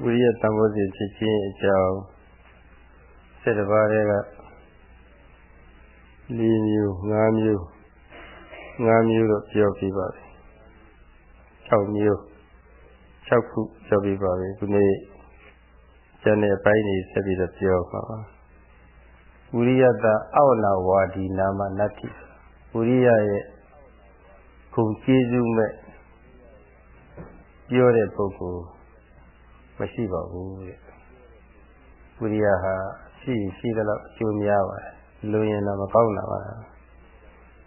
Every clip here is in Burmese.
ဝိရိယတန်ဖိုးစီဖြစ်ခြင်းအကြောင်းစိတ်တစ်ပါးတည်းက၄မျိုး၅မျိုး၅မျိုးတော့ပြောပြပါပြီ6မျိုး6ခုပြောပြပါပြီဒီနေ့ကျန်တဲ့အပိုင်းတွေဆက်ပြီးတော့ပြောပါပါဝိရိယတအောက်လာဝါဒီနာမနတ္တိဝိရိယရဲ့ခုံကျေးဇူးမဲ့ပြောတဲ့ပုဂ္ဂိုလ် မရှိပါဘူးတဲ့ဝိရိယဟာရှိရှိသလောက်အကျိုးများပါတယ်လူရင်တော့မကောင်းတာပါ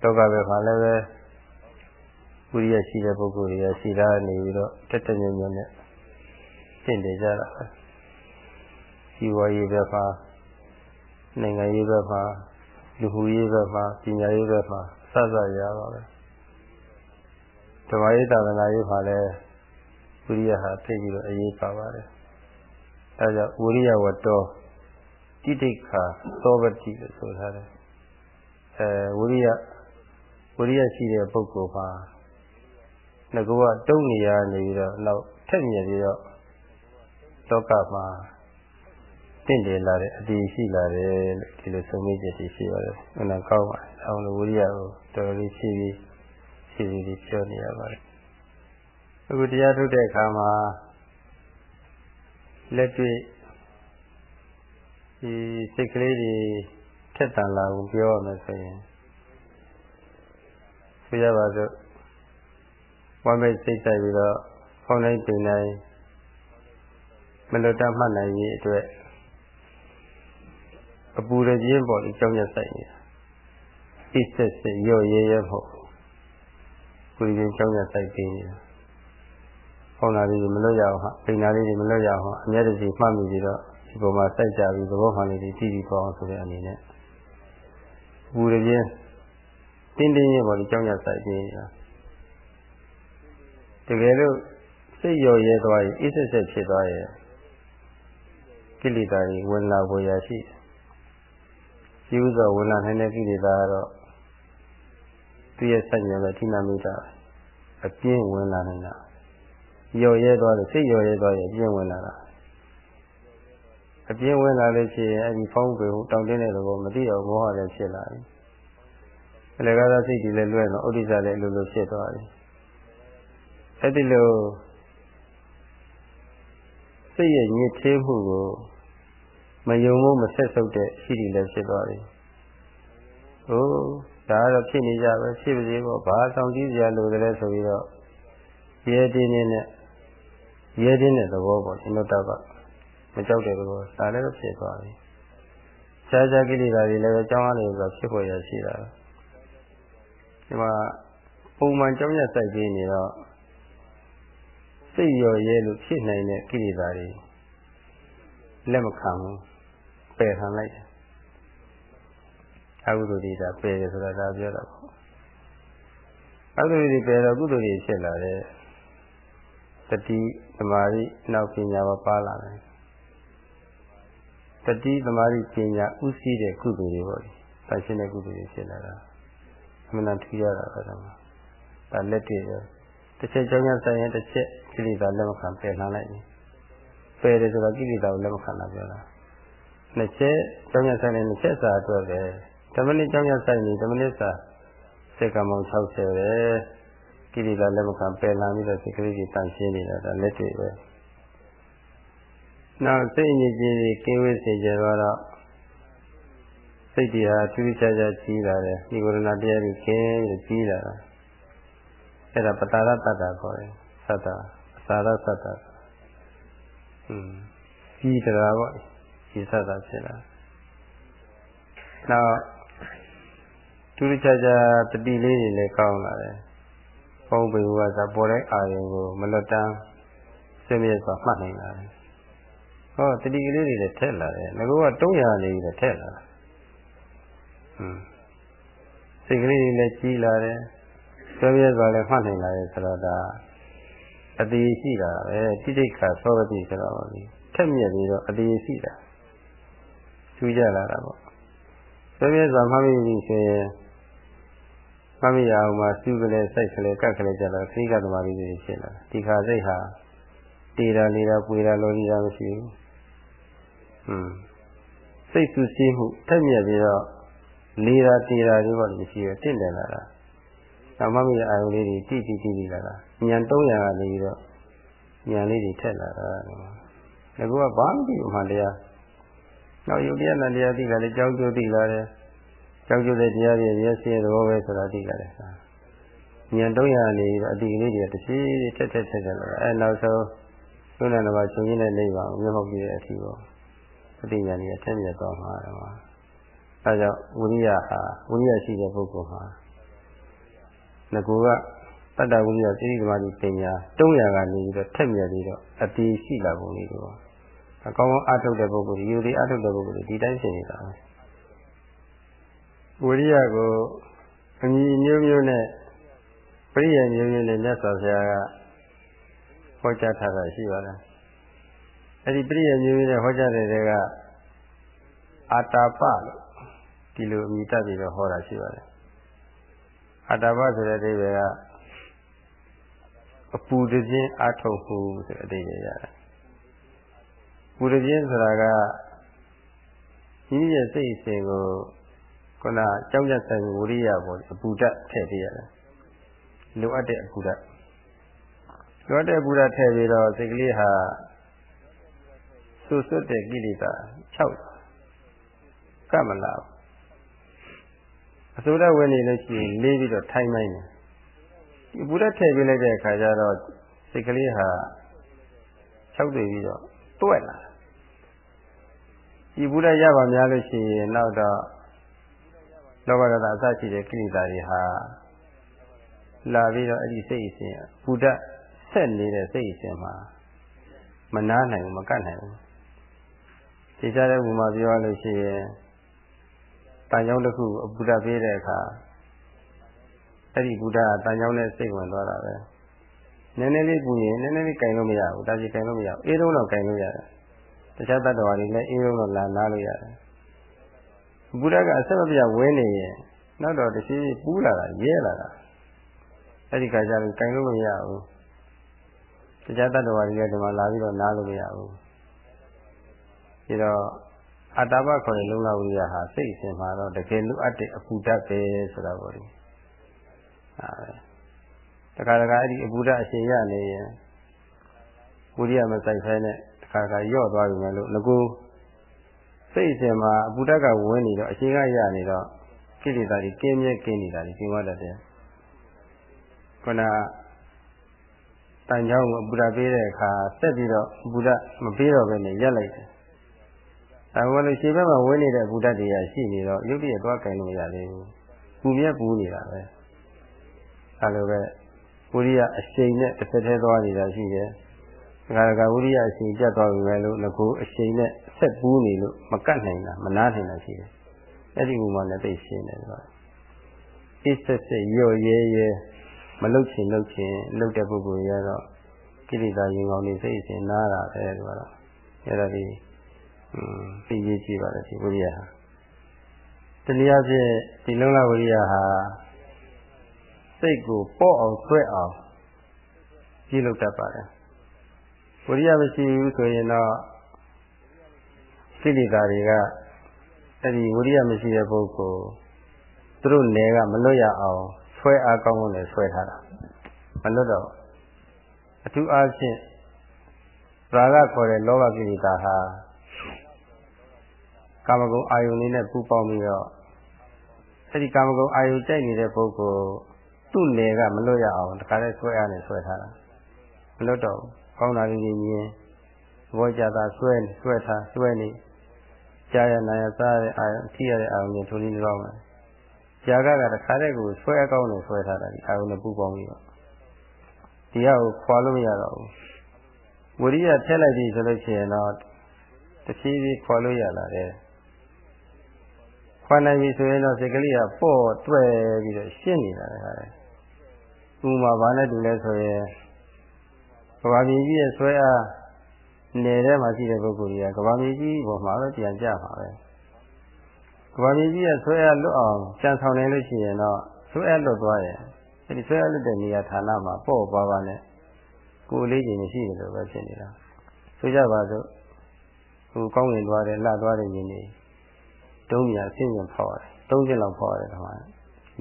တော့ကပဲခါလည်းပဲဝိရိယရှိတဲ့ပုဂ္ဂိုလ်တွေကရှိတာနေပြီးတော့တက်တက်ညွတ်ညွတ်နဲ့ရှင်းနေကြတာပဲဒီဝါရေးဘက်မှာနိုင်ငံရေးဘက်မှာလူမှုရေးဘက်မှာပညာရေးဘက်မှာစသရပါပဲဓမ္မရေးသာသနာရေးမှာလည်း ဝိရိယဟာသိပြီးတော့အရေးပါပါတယ်အဲဒါကြောင့်ဝိရိယဝတ္တောတိတိခာသောပတိလို့ဆိုထားတယ်အဲဝိရိယဝိရိယရှိတဲ့ပုဂ္ဂိုလ်မှာငကောကတုံးနေရနေပြီးတော့နောက်ထက်မြက်ပြီးတော့လောကမှာတင့်တယ်လာတဲ့အတီးရှိလာတယ်လို့ဒီလိုဆုံးမိချက်ရှိပါတယ်။အဲ့ဒါကောင်းပါတယ်။အောင်လို့ဝိရိယကိုတော်တော်လေးရှိပြီးရှိပြီးပြောနေရပါတယ်။ အခုတရားထုတ်တဲ့အခါမှာလက်တွေ့ဒီစိတ်ကလေးတွေထက်တန်လာကိုပြောရမယ်ဆိုရင်ဆိုရပါစို့ဝမ်းမိတ်စိတ်ဆိုင်ပြီးတော့ဖောင်းတိုင်းပင်တိုင်းမလွတ်တတ်မှတ်နိုင်ရေးအတွက်အပူရခြင်းပေါ်အကြောင်းရဆိုင်နေတာဣစစ်စစ်ရော့ရဲရဲမဟုတ်ကိုယ်ရင်ကြောင်းရဆိုင်ပြီးနေတာ ဖောင်းတာလေးတွေမလွတ်ရအောင်ဟာပင်တာလေးတွေမလွတ်ရအောင်ဟာအများတစီမှတ်မိပြီးတော့ဒီပုံမှာစိုက်ကြပြီးသဘောမှန်လေးတွေတည်တည်ပေါ်အောင်ဆိုတဲ့အနေနဲ့ပူရခြင်းတင်းတင်းရဲ့ပေါ်အကြောင်းရဆိုင်ပြီးနေတာတကယ်လို့စိတ်ရော်ရဲသွားရင်ဣစစ်စစ်ဖြစ်သွားရင်ကိလေသာတွေဝင်လာပေါ်ရရှိတယ်ရှိဥစွာဝင်လာနိုင်တဲ့ကိလေသာကတော့သူရဲ့ဆက်ညံပဲထိနာမိတာအပြင်းဝင်လာနိုင်တာ ရော်ရဲသွားတယ်စိတ်ရော်ရဲသွားရင်အပြင်းဝင်လာတာအပြင်းဝင်လာလို့ရှိရင်အဲဒီဖောင်းပေကိုတောင်းတင်းတဲ့လောမသိအောင်မောဟလည်းဖြစ်လာတယ်အလကားသောစိတ်တွေလည်းလွဲ့တော့ဥဒိစ္စလည်းအလိုလိုဖြစ်သွားတယ်အဲ့ဒီလိုစိတ်ရဲ့ညစ်သေးမှုကိုမယုံမို့မဆက်ဆုပ်တဲ့ရှိတယ်လည်းဖြစ်သွားတယ်။ဟိုးဒါကတော့ဖြစ်နေကြပဲဖြစ်ပါစေပေါ့ဘာဆောင်ကြည့်ကြလို့တည်းဆိုပြီးတော့ရဲတင်းနေနဲ့ ရဲတင်းတဲ့သဘောပေါ့ရှင်တို့တော့မကြောက်တဲ့သဘောဒါလည်းဖြစ်သွားပြီ။ခြားခြားကိလေသာတွေလည်းကြောင်းအားနေဆိုဖြစ်ပေါ်ရရှိတာ။ဒီမှာပုံမှန်ကြောင်းရစိုက်ပြီးနေတော့စိတ်ရော်ရဲလို့ဖြစ်နိုင်တဲ့ကိလေသာတွေလက်မခံဘူးပယ်ခံလိုက်တယ်အကုသိုလ်တွေဒါပယ်တယ်ဆိုတာဒါပြောတာပေါ့အကုသိုလ်တွေပယ်တော့ကုသိုလ်တွေဖြစ်လာတယ် တတိသမာဓိနောက်ပညာပါပါလာတယ်တတိသမာဓိပညာဥသိတဲ့ကုသိုလ်တွေပေါ့။ဒါရှင်းတဲ့ကုသိုလ်တွေဖြစ်လာတာအမှန်တန်ထူရတာပဲဒါမှဒါလက်တွေ့ပဲတစ်ချက်ကြောင်းရဆိုင်ရင်တစ်ချက်ကိလေသာလက်မခံပယ်လှမ်းလိုက်တယ်ပယ်တယ်ဆိုတော့ကိလေသာကိုလက်မခံတာပြောတာနှစ်ချက်ကြောင်းရဆိုင်ရင်နှစ်ချက်စာအတွက်ပဲဓမ္မနည်းကြောင်းရဆိုင်ရင်ဓမ္မနည်းစာစက္ကမောင်60ပဲ ကိလေသာလက်မခံပယ်လှမ်းပြီးတော့စိတ်ကလေးကြီးတန်ရှင်းနေတာဒါလက်တွေ့ပဲနောက်စိတ်အငြိကြီးတွေကင်းဝေးစေကြတော့စိတ်တရားထူးခြားခြားကြီးလာတယ်ဒီဝရဏတရားကြီးကျင်းပြီးကြီးလာတာအဲ့ဒါပတာရတ္တတာခေါ်တယ်သတ္တအစာရသတ္တဟွန်းကြီးတရားပေါ့ဒီသတ္တဖြစ်လာနောက်တူတူချာချာတတိလေးတွေလည်းကောင်းလာတယ် ဘုံဘေဝကပေါ်တဲ့အာယုံကိုမလွတ်တမ်းစင်မြဲစွာမှတ်နိုင်လာတယ်ဟောတတိကလေးတွေလည်းထက်လာတယ်ငါက300လေးတွေထက်လာတာဟွန်းစိတ်ကလေးတွေလည်းကြီးလာတယ်ဆွဲပြဲစွာလည်းမှတ်နိုင်လာရဲ့ဆိုတော့ဒါအတိရှိတာပဲတိတိခါသောပတိဆိုတော့ဒီထက်မြက်ပြီးတော့အတိရှိတာကျူးကြလာတာပေါ့ဆွဲပြဲစွာမှတ်မိပြီဆိုရင် မှတ်မိရအောင်မှာစူးကလေးစိုက်ကလေးကက်ကလေးကြတော့ခိကသမားလေးတွေဖြစ်လာဒီခါစိတ်ဟာတေတာနေတာပွေတာလောကြီးတာမရှိဘူးဟွန်းစိတ်ဆူဆီးမှုထက်မြက်ပြီးတော့နေတာတေတာတွေပေါ့မရှိရတင့်တယ်လာတာသာမမီအာယုလေးတွေတိတိတိတိလာတာညံ300ကနေပြီးတော့ညံလေးတွေထက်လာတာငါကဘာမှမသိဘူးမှတရားနောက်ယုတ်တရားနဲ့တရားသိလာတယ်ကြောင်းကျိုးသိလာတယ် ကြောင်းကျိုးတဲ့တရားတွေရဲ့ဆင်းရဲသဘောပဲဆိုတာသိလာတယ်ညံ300နေပြီးတော့အတိကလေးတွေတဖြည်းဖြည်းထက်ထက်ထက်ထက်လာအဲနောက်ဆုံးသုဏ္ဏဘာချုပ်ရင်းတဲ့နေပါမျက်မှောက်ပြည့်တဲ့အထီပေါ့အတိညာကြီးအထက်မြတ်သွားမှာတော့အဲကြောင့်ဝိရိယဟာဝိရိယရှိတဲ့ပုဂ္ဂိုလ်ဟာငကူကတတ္တဝိရိယစိတ္တိဓမ္မတိပညာ300ကနေပြီးတော့ထက်မြက်ပြီးတော့အတိရှိလာပုံလေးတော့အကောင်းကောင်းအထုတ်တဲ့ပုဂ္ဂိုလ်ယူသည်အထုတ်တဲ့ပုဂ္ဂိုလ်ဒီတိုင်းရှင်နေတာပဲ ဝိရိယကိုအညီမျိုးမျိုးနဲ့ပရိယမျိုးမျိုးနဲ့မြတ်စွာဘုရားကဟောကြားထားတာရှိပါတယ်အဲ့ဒီပရိယမျိုးမျိုးနဲ့ဟောကြားတဲ့တွေကအာတာပလို့ဒီလိုအမိတတ်ပြီးတော့ဟောတာရှိပါတယ်အာတာပဆိုတဲ့အဓိပ္ပာယ်ကအပူတခြင်းအထုတ်မှုဆိုတဲ့အဓိပ္ပာယ်ရတယ်ပူတခြင်းဆိုတာကမိမိရဲ့စိတ်အစဉ်ကို ခုနကြောက်ရဆိုင်ဝိရိယပေါ်အပူဓာတ်ထည့်ပေးရတယ်လိုအပ်တဲ့အပူဓာတ်လိုအပ်တဲ့အပူဓာတ်ထည့်ပြီးတော့စိတ်ကလေးဟာဆူဆွတ်တဲ့ကိလေသာ6ကမလာဘူးအစိုးရဝင်နေလို့ရှိရင်လေးပြီးတော့ထိုင်နိုင်တယ်ဒီပူဓာတ်ထည့်ပေးလိုက်တဲ့အခါကျတော့စိတ်ကလေးဟာ6တွေ့ပြီးတော့တွက်လာဒီဘုရားရပါများလို့ရှိရင်နောက်တော့ လောဘဒေါသအစရှိတဲ့ကိလေသာတွေဟာလာပြီးတော့အဲ့ဒီစိတ်အစဉ်ဘုဒ္ဓဆက်နေတဲ့စိတ်အစဉ်မှာမနာနိုင်ဘူးမကတ်နိုင်ဘူးသိကြတဲ့ဘုမှာပြောရလို့ရှိရင်တန်ကြောင်းတစ်ခုအဘုဒ္ဓပေးတဲ့အခါအဲ့ဒီဘုဒ္ဓကတန်ကြောင်းနဲ့စိတ်ဝင်သွားတာပဲနည်းနည်းလေးပူရင်နည်းနည်းလေးကင်လို့မရဘူးဒါကြီးကင်လို့မရဘူးအေးတုံးတော့ကင်လို့ရတယ်တခြားတ attva တွေလည်းအေးတုံးတော့လာနားလို့ရတယ် ဘုရားကအဆက်မပြဝဲနေရင်နောက်တော့တရှိပူးလာတာရဲလာတာအဲ့ဒီခါကျရင်ကင်လို့မရဘူးတခြားတ attva တွေလည်းဒီမှာလာပြီးတော့နားလို့မရဘူးပြီးတော့အတ္တဘခေါ်တဲ့လုံလဝိရဟာစိတ်အစဉ်မှာတော့တကယ်လိုအပ်တဲ့အပူဓာတ်ပဲဆိုတာပေါ့လေဟာတခါတခါအဲ့ဒီအပူဓာတ်အရှင်ရနေရင်ဝိရိယမဆိုင်ဖဲနဲ့တခါတခါယော့သွားပြီမယ်လို့ငကူ စိတ်အစဉ်မှာအပူဓာတ်ကဝင်နေတော့အရှင်ကရနေတော့ကိလေသာတွေကင်းမြဲကင်းနေတာဒီမှာတတ်တယ်ခုနတန်ချောင်းကိုအပူဓာတ်ပေးတဲ့အခါဆက်ပြီးတော့အပူဓာတ်မပေးတော့ဘဲနဲ့ရက်လိုက်တယ်အဲဝလို့ရှေ့ဘက်မှာဝင်နေတဲ့ဘူတတ်တွေကရှိနေတော့ရုပ်တရက်သွားကင်လို့မရသေးဘူးပူမြက်ပူနေတာပဲအဲလိုပဲဝိရိယအရှိန်နဲ့တစ်ဆက်တည်းသွားနေတာရှိတယ်ဒါကဝိရိယအရှိန်ပြတ်သွားပြီပဲလို့ငကိုအရှိန်နဲ့ ဆက်ပူးနေလို့မကတ်နိုင်တာမနားနိုင်တာရှိတယ်အဲ့ဒီဥမာနဲ့သိရှင်းတယ်ကွာအစ်ဆက်ဆက်ရော့ရဲရဲမလုတ်ချင်လုတ်ချင်လုတ်တဲ့ပုဂ္ဂိုလ်ရတော့ကိလေသာရင်ကောင်းနေစိတ်အစဉ်နားတာပဲကွာအဲ့ဒါဒီသိရေးကြည့်ပါတယ်ဒီဝိရိယဟာတနည်းအားဖြင့်ဒီလုံလဝိရိယဟာစိတ်ကိုပေါ့အောင်ဆွဲအောင်ပြုလုပ်တတ်ပါတယ်ဝိရိယမရှိဘူးဆိုရင်တော့ စိတ္တိတာတွေကအဲ့ဒီဝိရိယမရှိတဲ့ပုဂ္ဂိုလ်သူတို့နယ်ကမလွတ်ရအောင်ဆွဲအားကောင်းကောင်းနဲ့ဆွဲထားတာမလွတ်တော့အထူးအားဖြင့်ရာဂခေါ်တဲ့လောဘကိလေသာဟာကာမဂုဏ်အာယုန်လေးနဲ့ပူပေါင်းပြီးတော့အဲဒီကာမဂုဏ်အာယုန်ကြိုက်နေတဲ့ပုဂ္ဂိုလ်သူ့နယ်ကမလွတ်ရအောင်တခါတည်းဆွဲအားနဲ့ဆွဲထားတာမလွတ်တော့ကောင်းတာလေးကြီးမြင်ဘောကြတာဆွဲဆွဲထားဆွဲနေ ကြားရနာရစားတဲ့အာယုန်ထိရတဲ့အာယုန်ကိုထုံနေတော့မယ်ကြာကကတခါတည်းကိုဆွဲအကောင်းနဲ့ဆွဲထားတာဒီအာယုန်နဲ့ပူပေါင်းပြီးတော့ဒီဟာကိုခွာလို့မရတော့ဘူးဝိရိယထည့်လိုက်ပြီဆိုလို့ရှိရင်တော့တဖြည်းဖြည်းခွာလို့ရလာတယ်ခွာနိုင်ပြီဆိုရင်တော့စိတ်ကလေးကပေါ့တွဲပြီးတော့ရှင်းနေတာလေခါတယ်ဥမာဘာနဲ့တူလဲဆိုရင်ကဘာမြေကြီးရဲ့ဆွဲအား နယ်ထဲမှာရှိတဲ့ပုဂ္ဂိုလ်ကြီးကကဘာမြေကြီးပေါ်မှာပဲပြန်ကြမှာပဲကဘာမြေကြီးရဲ့ဆွဲအားလွတ်အောင်ကြံဆောင်နိုင်လို့ရှိရင်တော့ဆွဲအားလွတ်သွားရင်အဲဒီဆွဲအားလွတ်တဲ့နေရာဌာနမှာပေါ့ပါပါနဲ့ကိုယ်လေးချိန်မရှိတယ်လို့ပဲဖြစ်နေတာဆိုကြပါစို့ဟိုကောင်းငင်သွားတယ်လှသွားတယ်ရင်နေတုံးမြအဆင်းရင်ဖောက်ရတယ်သုံးချက်လောက်ဖောက်ရတယ်ခမ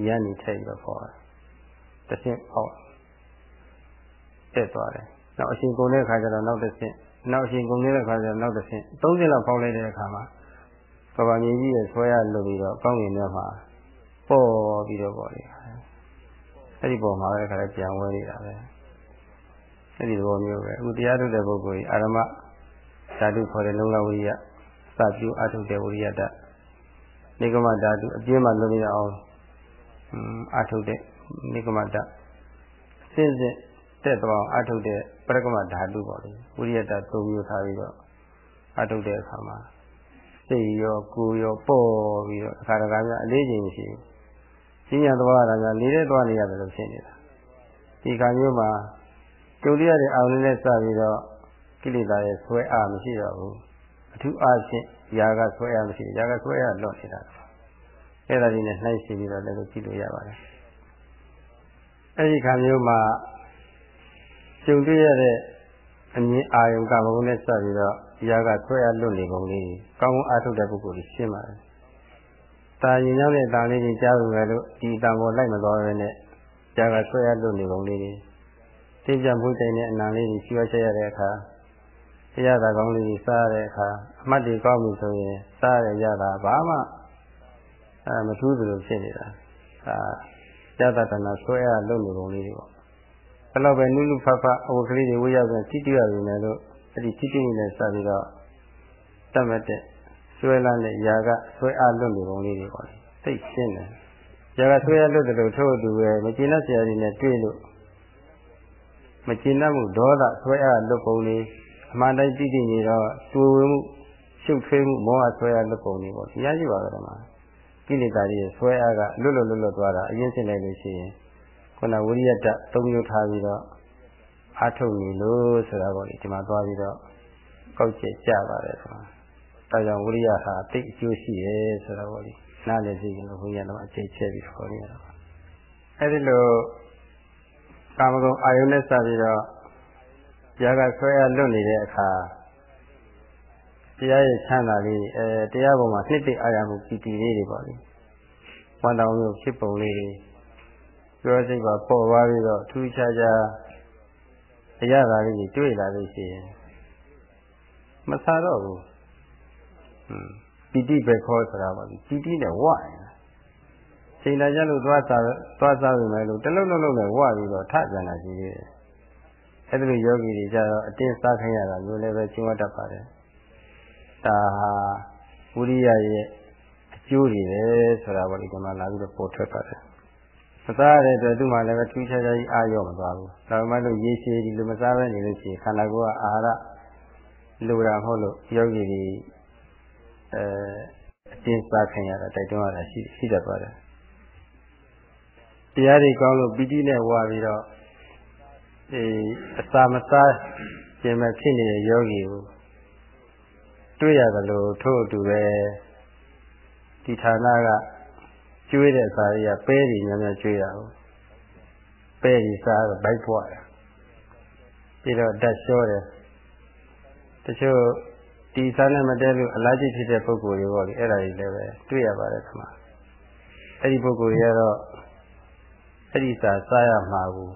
ရန်နေထည့်ပြီးတော့ဖောက်ရတယ်တစ်ဆင့်ဖောက်တက်သွားတယ်နောက်အရှင်ကုန်တဲ့အခါကျတော့နောက်တစ်ဆင့် နောက်အရှင်ကုန်နေတဲ့အခါကျတော့နောက်တစ်ဆင့်သုံးဆင့်လောက်ဖောက်လိုက်တဲ့အခါမှာကဘာမြင်ကြီးရဲ့ဆွဲရလို့ပြီးတော့ကောင်းငင်ထဲမှာပေါ်ပြီးတော့ပေါ်နေတာအဲ့ဒီပေါ်မှာလည်းခါလည်းပြန်ဝဲနေတာပဲအဲ့ဒီသဘောမျိုးပဲအခုတရားထုတ်တဲ့ပုဂ္ဂိုလ်ကြီးအာရမဓာတုခေါ်တဲ့လုံလဝိရိယစပြုအထုတ်တဲ့ဝိရိယတနိဂမဓာတုအပြင်းမှလွတ်နေအောင်အထုတ်တဲ့နိဂမဓာစဉ်စဉ် တက်သွားအောင်အထုတ်တဲ့ပရကမဓာတုပေါ့လေဝိရိယတသုံးမျိုးထားပြီးတော့အထုတ်တဲ့အခါမှာစိတ်ရောကိုယ်ရောပေါ်ပြီးတော့အခါတခါများအလေးချိန်မရှိဘူး။ရှင်းရသွားတာကနေတဲ့သွားနေရတယ်လို့ဖြစ်နေတာ။ဒီခါမျိုးမှာကြုံရတဲ့အာရုံနဲ့စပြီးတော့ကိလေသာရဲ့ဆွဲအားမရှိတော့ဘူး။အထူးအားဖြင့်ຢာကဆွဲအားမရှိဘူး။ຢာကဆွဲအားလွတ်နေတာ။အဲ့ဒါဒီနဲ့နှိုင်းရှင်းပြီးတော့လည်းကြည့်လို့ရပါတယ်။အဲ့ဒီခါမျိုးမှာ ကြုံတွေ့ရတဲ့အမြင်အာယုံကမုန်းနဲ့စပြီးတော့ဒီဟာကဆွဲရလွတ်နေပုံလေးကောင်းကောင်းအားထုတ်တဲ့ပုဂ္ဂိုလ်ကြီးရှင်းပါတယ်။တာရင်ရောက်တဲ့တာလေးကြီးကြားလို့ပဲလို့ဒီတံပေါ်လိုက်မသွားဘဲနဲ့ကြားကဆွဲရလွတ်နေပုံလေးတွေသိပြမှုတိုင်တဲ့အနံလေးကြီးရှိရချက်ရတဲ့အခါတရားသာကောင်းလေးကြီးစားရတဲ့အခါအမှတ်တွေကောင်းပြီဆိုရင်စားရရတာဘာမှအဲမထူးသလိုဖြစ်နေတာ။ဒါယတတနာဆွဲရလွတ်နေပုံလေးတွေပေါ့။ ဘယ်တော့ပဲနုနုဖဖအဝကလေးတွေဝေးရပြန်တိတိရပြီမယ်လို့အဲ့ဒီတိတိနဲ့စပြီးတော့တတ်မှတ်တဲ့ဆွဲလန်းတဲ့ຢာကဆွဲအားလွတ်နေပုံလေးတွေပေါ့လေသိရှင်းတယ်ຢာကဆွဲအားလွတ်တယ်လို့ထို့သူပဲမကျင်တတ်ဆရာကြီးနဲ့တွေ့လို့မကျင်တတ်မှုဒေါသဆွဲအားလွတ်ပုံလေးအမှန်တိုင်းတိတိနေတော့တူဝင်မှုရှုပ်ထွေးမှုမောဟဆွဲအားလွတ်ပုံလေးပေါ့ဒီရရှိပါတော့မှာကိလေသာတွေဆွဲအားကလွတ်လွတ်လွတ်လွတ်သွားတာအရင်ရှင်းလိုက်လို့ရှိရင် ခုနဝိရိယတသုံးမျိုးထားပြီးတော့အားထုတ်နေလို့ဆိုတာပေါ့လေဒီမှာသွားပြီးတော့ကောက်ချက်ကြပါတယ်ဆိုတာဒါကြောင့်ဝိရိယဟာတိတ်အကျိုးရှိတယ်ဆိုတာပေါ့လေနားလည်သိရင်လို့ဘုရားတော်အခြေချက်ပြီးခေါ်နေရတာအဲဒီလိုကာမဂုဏ်အာယုန်နဲ့စပြီးတော့ຢာကဆွဲရလွတ်နေတဲ့အခါတရားရဲ့ချမ်းသာလေးအဲတရားပေါ်မှာနှစ်သိအာရမှုပီတိလေးတွေပေါ့လေဝန်တော်မျိုးဖြစ်ပုံလေးတွေ ပြောစိတ်ပါပေါ်သွားပြီးတော့ထူးခြားခြားအရာသာလေးတွေတွေ့လာလို့ရှိရင်မဆာတော့ဘူးဟွန်းပီတိပဲခေါ်ဆိုတာပါပီတိနဲ့ဝရင်ချိန်လာကြလို့သွားစားသွားစားပြီမယ်လို့တလုံးလုံးလုံးနဲ့ဝပြီးတော့ထကြံတာရှိသေးတယ်အဲ့ဒီလိုယောဂီတွေကြတော့အတင်းစားခိုင်းရတာမျိုးလည်းပဲရှင်းဝတ်တတ်ပါတယ်ဒါဟာဝိရိယရဲ့အကျိုးတွေပဲဆိုတာပေါ့ဒီကမှာလာပြီးတော့ပေါ်ထွက်ပါတယ် မစားရတဲ့အတွက်သူ့မှာလည်းပဲထူးခြားခြားကြီးအားရော့မသွားဘူး။ဒါမှမဟုတ်ရေရှည်ဒီလိုမစားဘဲနေလို့ရှိရင်ခန္ဓာကိုယ်ကအာဟာရလိုတာမဟုတ်လို့ယောဂီတွေအဲအကျဉ်းစားခံရတာတိုက်တွန်းရတာရှိရှိတတ်ပါတယ်။တရားတွေကောင်းလို့ပီတိနဲ့ဝါပြီးတော့အဲအစာမစားခြင်းပဲဖြစ်နေတဲ့ယောဂီကိုတွေ့ရတယ်လို့ထို့အတူပဲဒီဌာနက ကျွေးတဲ့စာတွေကပဲတွေများများကျွေးတာဟုတ်ပဲတွေစားတော့ဘိုက်ပွားတယ်ပြီးတော့ဓာတ်လျှောတယ်တချို့ဒီစားနဲ့မတည့်လို့အလားကြီးဖြစ်တဲ့ပုံကိုယ်တွေပေါ့လေအဲ့ဒါတွေလည်းပဲတွေ့ရပါတယ်ခမအဲ့ဒီပုံကိုယ်တွေကတော့အဲ့ဒီစာစားရမှာကို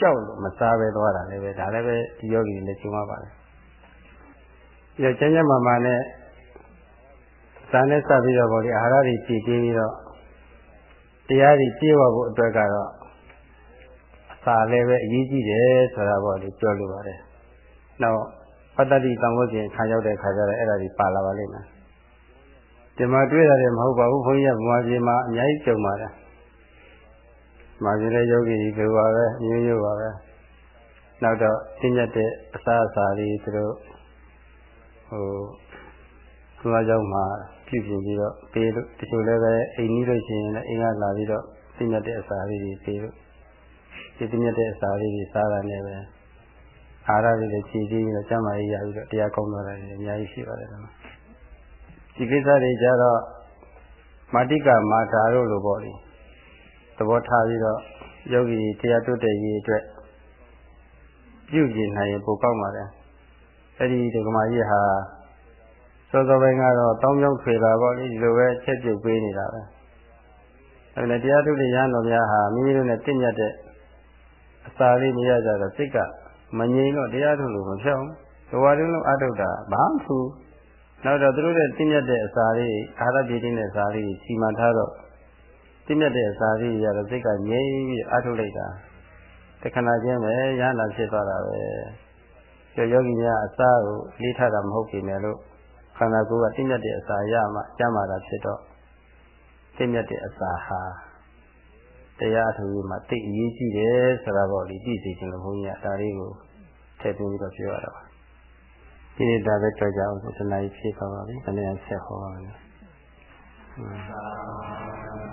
ကြောက်လို့မစားပဲသွားတာလည်းပဲဒါလည်းပဲဒီယောဂီတွေလည်းကျုံရပါတယ်ပြီးတော့ကျမ်းကျမ်းမာမာနဲ့စားနဲ့စပြီးတော့ဗောလေအာဟာရတွေကြည်ပြီးတော့ တရားတွေပြေဝဖို့အတွက်ကတော့အစာလည်းပဲအရေးကြီးတယ်ဆိုတာပေါ့လေပြောလိုပါတယ်။နောက်ပတ္တတိတံဝတ်စဉ်ခါရောက်တဲ့ခါကျတော့အဲ့ဒါဒီပါလာပါလိမ့်မယ်။ဒီမှာတွေ့ရတယ်မဟုတ်ပါဘူးဘုန်းကြီးကမာပြည်မှာအများကြီးကြုံပါတယ်။မာပြည်ရဲ့ယောဂီကြီးပြောပါပဲမျိုးမျိုးပါပဲ။နောက်တော့သိညက်တဲ့အစာအစာတွေသူတို့ဟို သူကကြောင့်မှာပြုပြင်ပြီးတော့ပေးလို့တချို့လည်းပဲအိမ်ကြီးလို့ရှိရင်လည်းအိမ်ကလာပြီးတော့သိမြတ်တဲ့အစာလေးတွေပေးလို့ဒီသိမြတ်တဲ့အစာလေးတွေစားတာနဲ့ပဲအာဟာရတွေလည်းခြေကြည့်ပြီးတော့ကျန်းမာရေးရပြီးတော့တရားကောင်းသွားတာလည်းအများကြီးရှိပါတယ်ကွာဒီကိစ္စတွေကြတော့မာတိကမာတာတို့လိုပေါ့လေသဘောထားပြီးတော့ယောဂီတရားတွတ်တဲ့ရေးအတွက်ပြုပြင်နိုင်ရင်ပိုကောင်းပါတယ်အဲ့ဒီဒကမာကြီးဟာ စောစောပိုင်းကတော့တောင်းကြောင်းထွေတာပေါ့လေဒီလိုပဲချက်ပြုတ်ပေးနေတာပဲအဲ့ဒါတရားထုတဲ့ရဟန်းတော်များဟာမိမိတို့နဲ့တင့်မြတ်တဲ့အစာလေးမရကြတော့စိတ်ကမငြိမ်တော့တရားထုလို့မဖြောင်းဘဝတွင်းလုံးအထုတ်တာဘာမှမထူနောက်တော့သူတို့ရဲ့တင့်မြတ်တဲ့အစာလေးအာရပြေတင်းတဲ့အစာလေးစီမံထားတော့တင့်မြတ်တဲ့အစာလေးရတော့စိတ်ကငြိမ်ပြီးအထုတ်လိုက်တာတခဏချင်းပဲရဟန္တာဖြစ်သွားတာပဲကျော်ယောဂီများအစာကိုလေးထားတာမဟုတ်ပြင်လေလို့ ခန္ဓာကိုယ်ကတင့်မြတ်တဲ့အစာရမှကျမ်းမာတာဖြစ်တော့တင့်မြတ်တဲ့အစာဟာတရားထုံးမှာတိတ်အရေးကြီးတယ်ဆိုတာပေါ့ဒီသိစေခြင်းလို့ဘုန်းကြီးကဒါလေးကိုထည့်သွင်းပြီးတော့ပြောရတာပါဒီနေ့ဒါပဲကြောက်ကြအောင်ဆိုတနားကြီးဖြည့်ပါပါပြီ။ဘယ်နဲ့ဆက်ဟောပါ့မလဲ။